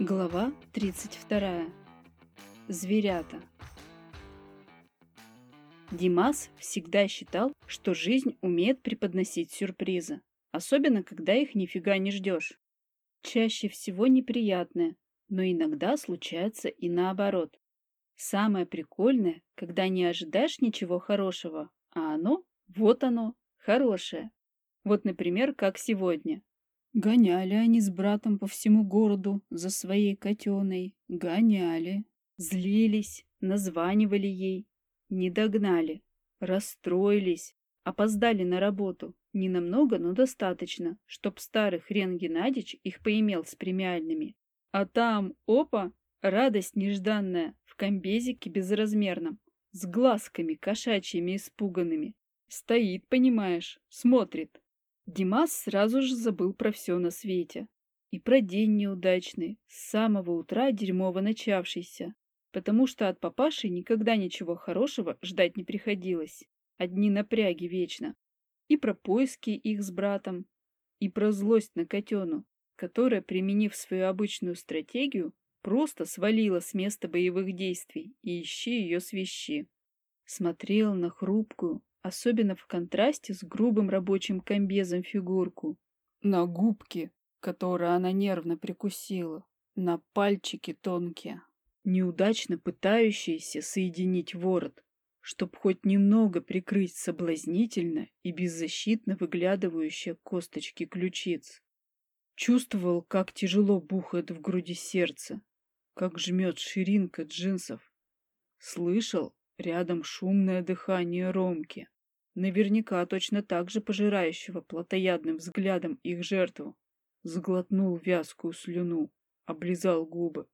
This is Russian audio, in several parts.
Глава 32. Зверята. Димас всегда считал, что жизнь умеет преподносить сюрпризы, особенно когда их нифига не ждешь. Чаще всего неприятное, но иногда случается и наоборот. Самое прикольное, когда не ожидаешь ничего хорошего, а оно, вот оно, хорошее. Вот, например, как сегодня. Гоняли они с братом по всему городу за своей котеной. Гоняли. Злились, названивали ей. Не догнали. Расстроились. Опоздали на работу. Не намного, но достаточно, чтоб старый хрен Геннадич их поимел с премиальными. А там, опа, радость нежданная, в комбезике безразмерном, с глазками кошачьими испуганными. Стоит, понимаешь, смотрит. Димас сразу же забыл про все на свете. И про день неудачный, с самого утра дерьмово начавшийся. Потому что от папаши никогда ничего хорошего ждать не приходилось. Одни напряги вечно. И про поиски их с братом. И про злость на котену, которая, применив свою обычную стратегию, просто свалила с места боевых действий и ищи ее свищи. Смотрел на хрупкую, особенно в контрасте с грубым рабочим комбезом фигурку. На губки, которые она нервно прикусила, на пальчики тонкие, неудачно пытающиеся соединить ворот, чтоб хоть немного прикрыть соблазнительно и беззащитно выглядывающие косточки ключиц. Чувствовал, как тяжело бухает в груди сердце, как жмет ширинка джинсов. Слышал рядом шумное дыхание Ромки наверняка точно так же пожирающего плотоядным взглядом их жертву, сглотнул вязкую слюну, облизал губы.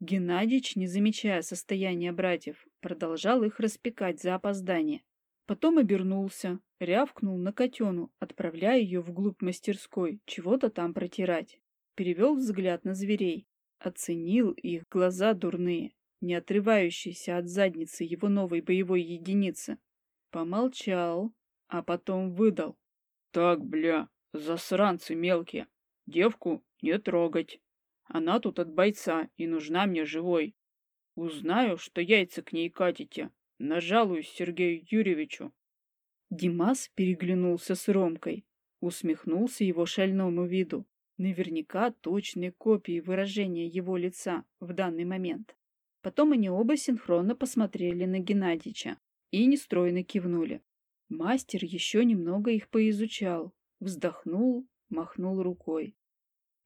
Геннадич, не замечая состояния братьев, продолжал их распекать за опоздание. Потом обернулся, рявкнул на котену, отправляя ее вглубь мастерской, чего-то там протирать. Перевел взгляд на зверей, оценил их глаза дурные, не отрывающиеся от задницы его новой боевой единицы. Помолчал, а потом выдал. Так, бля, засранцы мелкие. Девку не трогать. Она тут от бойца и нужна мне живой. Узнаю, что яйца к ней катите. Нажалуюсь Сергею Юрьевичу. Димас переглянулся с Ромкой, усмехнулся его шальному виду. Наверняка точные копии выражения его лица в данный момент. Потом они оба синхронно посмотрели на Геннадича и нестройно кивнули. Мастер еще немного их поизучал, вздохнул, махнул рукой.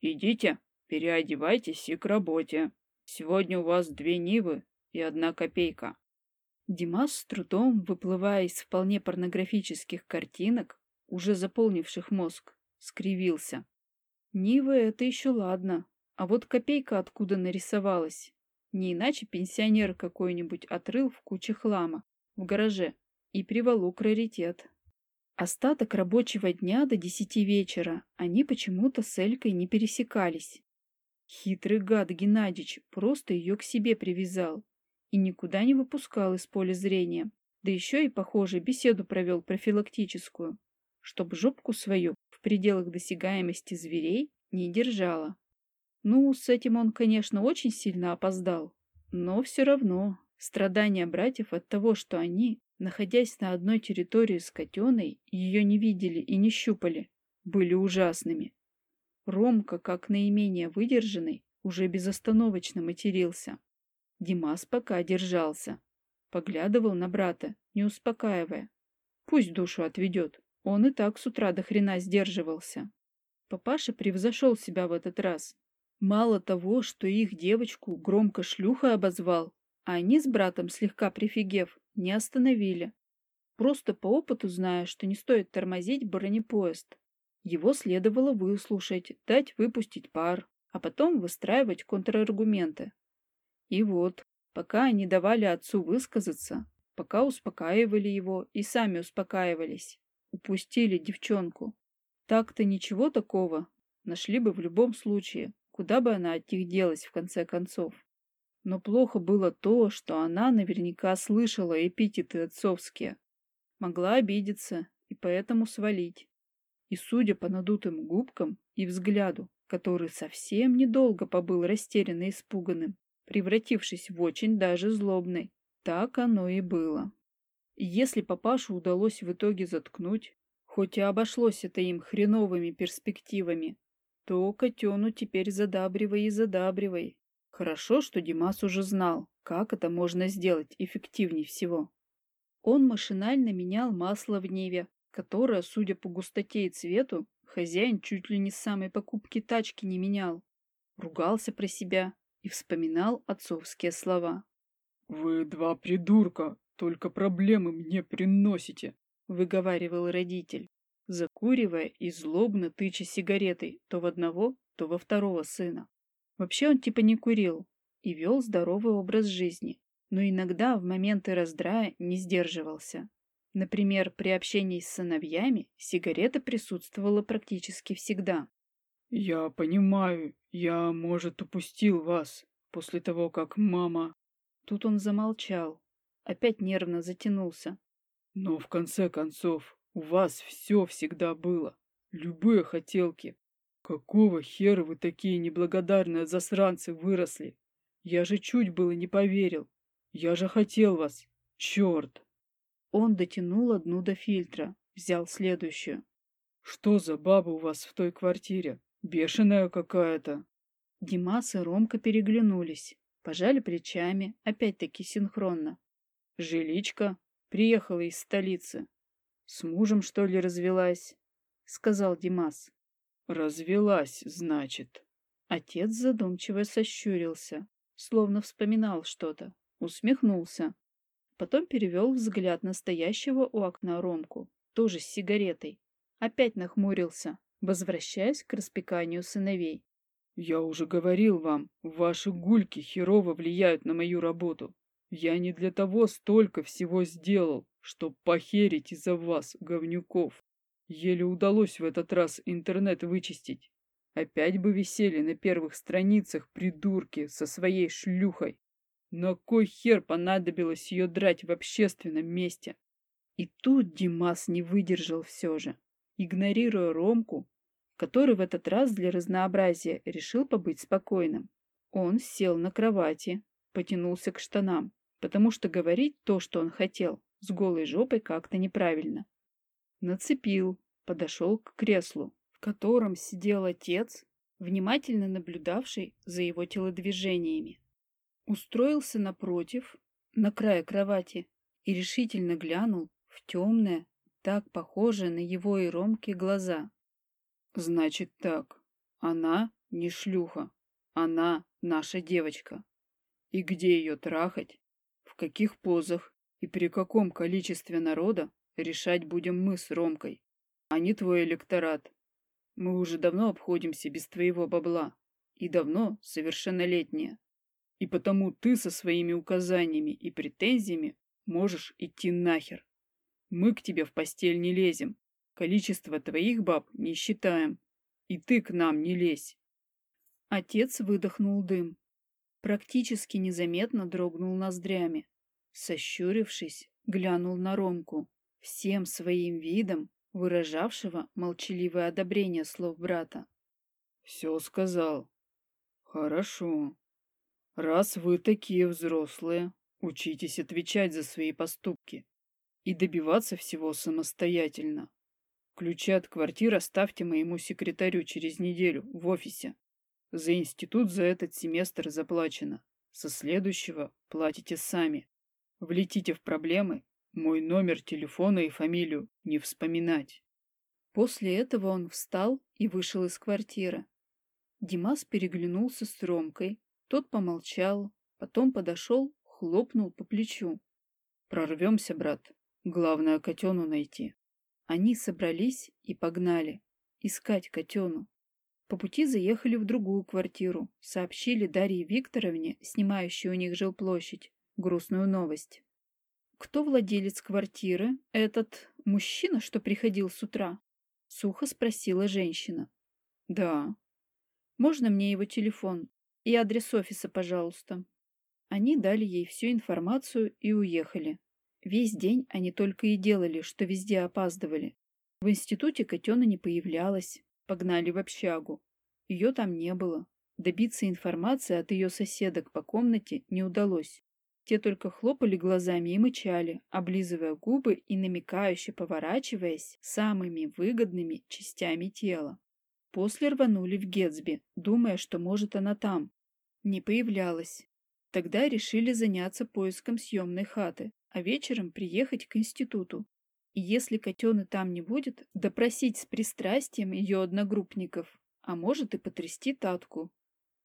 «Идите, переодевайтесь и к работе. Сегодня у вас две нивы и одна копейка». Димас с трудом, выплывая из вполне порнографических картинок, уже заполнивших мозг, скривился. Нивы — это еще ладно, а вот копейка откуда нарисовалась? Не иначе пенсионер какой-нибудь отрыл в куче хлама в гараже и приволок раритет. Остаток рабочего дня до десяти вечера они почему-то с Элькой не пересекались. Хитрый гад Геннадич просто ее к себе привязал и никуда не выпускал из поля зрения, да еще и, похоже, беседу провел профилактическую, чтоб жопку свою в пределах досягаемости зверей не держала. Ну, с этим он, конечно, очень сильно опоздал, но все равно Страдания братьев от того, что они, находясь на одной территории с котеной, ее не видели и не щупали, были ужасными. Ромка, как наименее выдержанный, уже безостановочно матерился. Димас пока держался. Поглядывал на брата, не успокаивая. Пусть душу отведет. Он и так с утра до хрена сдерживался. Папаша превзошел себя в этот раз. Мало того, что их девочку громко шлюха обозвал, а они с братом, слегка прифигев, не остановили. Просто по опыту зная, что не стоит тормозить бронепоезд. Его следовало выслушать, дать выпустить пар, а потом выстраивать контраргументы. И вот, пока они давали отцу высказаться, пока успокаивали его и сами успокаивались, упустили девчонку. Так-то ничего такого нашли бы в любом случае, куда бы она от них делась в конце концов. Но плохо было то, что она наверняка слышала эпитеты отцовские. Могла обидеться и поэтому свалить. И, судя по надутым губкам и взгляду, который совсем недолго побыл растерянно испуганным, превратившись в очень даже злобный, так оно и было. И если папашу удалось в итоге заткнуть, хоть и обошлось это им хреновыми перспективами, то котену теперь задабривай и задабривай. Хорошо, что Димас уже знал, как это можно сделать эффективнее всего. Он машинально менял масло в Неве, которое, судя по густоте и цвету, хозяин чуть ли не с самой покупки тачки не менял. Ругался про себя и вспоминал отцовские слова. «Вы два придурка, только проблемы мне приносите», — выговаривал родитель, закуривая и злобно тыча сигаретой то в одного, то во второго сына. Вообще он типа не курил и вел здоровый образ жизни, но иногда в моменты раздрая не сдерживался. Например, при общении с сыновьями сигарета присутствовала практически всегда. «Я понимаю, я, может, упустил вас после того, как мама...» Тут он замолчал, опять нервно затянулся. «Но в конце концов, у вас все всегда было, любые хотелки. Какого хера вы такие неблагодарные засранцы выросли? Я же чуть было не поверил. Я же хотел вас. Черт!» Он дотянул одну до фильтра, взял следующую. «Что за баба у вас в той квартире? Бешеная какая-то!» Димас и Ромка переглянулись, пожали плечами, опять-таки синхронно. «Жиличка приехала из столицы. С мужем, что ли, развелась?» — сказал Димас. «Развелась, значит». Отец задумчиво сощурился, словно вспоминал что-то, усмехнулся. Потом перевел взгляд настоящего у окна Ромку, тоже с сигаретой. Опять нахмурился, возвращаясь к распеканию сыновей. «Я уже говорил вам, ваши гульки херово влияют на мою работу. Я не для того столько всего сделал, чтоб похерить из-за вас, говнюков. Еле удалось в этот раз интернет вычистить. Опять бы висели на первых страницах придурки со своей шлюхой. На кой хер понадобилось ее драть в общественном месте? И тут Димас не выдержал все же, игнорируя Ромку, который в этот раз для разнообразия решил побыть спокойным. Он сел на кровати, потянулся к штанам, потому что говорить то, что он хотел, с голой жопой как-то неправильно. Нацепил, подошел к креслу, в котором сидел отец, внимательно наблюдавший за его телодвижениями. Устроился напротив, на крае кровати, и решительно глянул в темное, так похожее на его и Ромки глаза. «Значит так, она не шлюха, она наша девочка. И где ее трахать, в каких позах и при каком количестве народа решать будем мы с Ромкой, а не твой электорат. Мы уже давно обходимся без твоего бабла и давно совершеннолетние. И потому ты со своими указаниями и претензиями можешь идти нахер. Мы к тебе в постель не лезем. Количество твоих баб не считаем. И ты к нам не лезь. Отец выдохнул дым. Практически незаметно дрогнул ноздрями. Сощурившись, глянул на Ромку, всем своим видом выражавшего молчаливое одобрение слов брата. «Все сказал. Хорошо. Раз вы такие взрослые, учитесь отвечать за свои поступки и добиваться всего самостоятельно. Ключи от квартиры оставьте моему секретарю через неделю в офисе. За институт за этот семестр заплачено. Со следующего платите сами. Влетите в проблемы, мой номер телефона и фамилию не вспоминать. После этого он встал и вышел из квартиры. Димас переглянулся с Ромкой, тот помолчал, потом подошел, хлопнул по плечу. «Прорвемся, брат. Главное, котену найти». Они собрались и погнали. Искать котену. По пути заехали в другую квартиру, сообщили Дарье Викторовне, снимающей у них жилплощадь, грустную новость. «Кто владелец квартиры? Этот мужчина, что приходил с утра?» Сухо спросила женщина. «Да». «Можно мне его телефон? И адрес офиса, пожалуйста. Они дали ей всю информацию и уехали. Весь день они только и делали, что везде опаздывали. В институте котена не появлялась, погнали в общагу. Ее там не было. Добиться информации от ее соседок по комнате не удалось. Те только хлопали глазами и мычали, облизывая губы и намекающе поворачиваясь самыми выгодными частями тела. После рванули в Гетсби, думая, что может она там. Не появлялась. Тогда решили заняться поиском съемной хаты, а вечером приехать к институту. И если котены там не будет, допросить с пристрастием ее одногруппников, а может и потрясти Татку.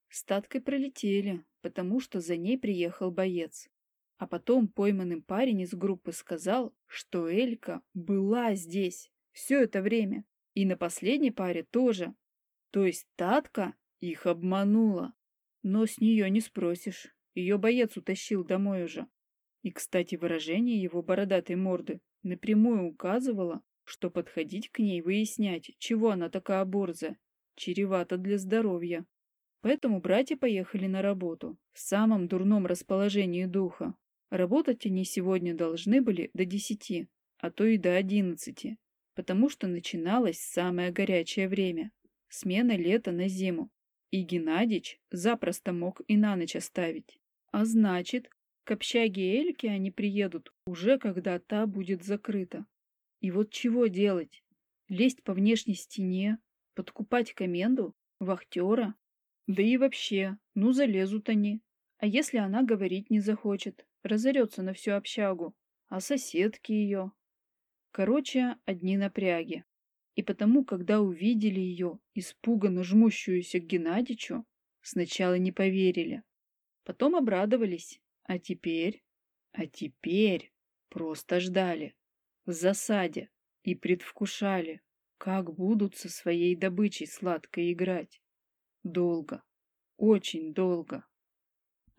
С Таткой пролетели, потому что за ней приехал боец. А потом пойманный парень из группы сказал, что Элька была здесь все это время. И на последней паре тоже. То есть Татка их обманула. Но с нее не спросишь. Ее боец утащил домой уже. И, кстати, выражение его бородатой морды напрямую указывало, что подходить к ней выяснять, чего она такая борзая, чревато для здоровья. Поэтому братья поехали на работу, в самом дурном расположении духа. Работать они сегодня должны были до десяти, а то и до одиннадцати, потому что начиналось самое горячее время – смена лета на зиму. И Геннадич запросто мог и на ночь оставить. А значит, к общаге Эльки они приедут уже когда та будет закрыта. И вот чего делать? Лезть по внешней стене, подкупать коменду, вахтера? Да и вообще, ну залезут они. А если она говорить не захочет, разорется на всю общагу, а соседки ее? Короче, одни напряги. И потому, когда увидели ее, испуганно жмущуюся к Геннадичу, сначала не поверили. Потом обрадовались. А теперь? А теперь просто ждали. В засаде. И предвкушали, как будут со своей добычей сладко играть. Долго. Очень долго.